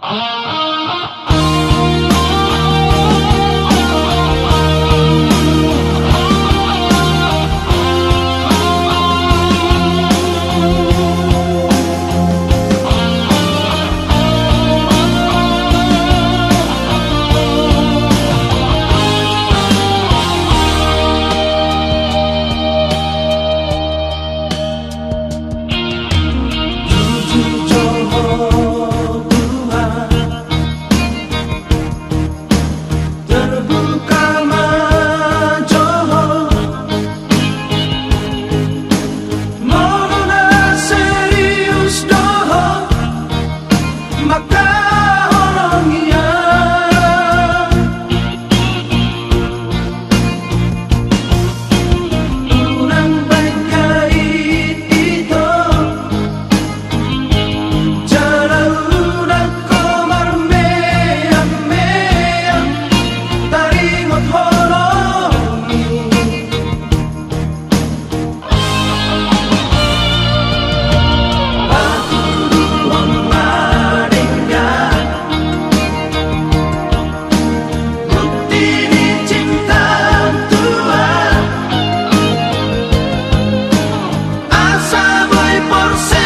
Ah! por ser.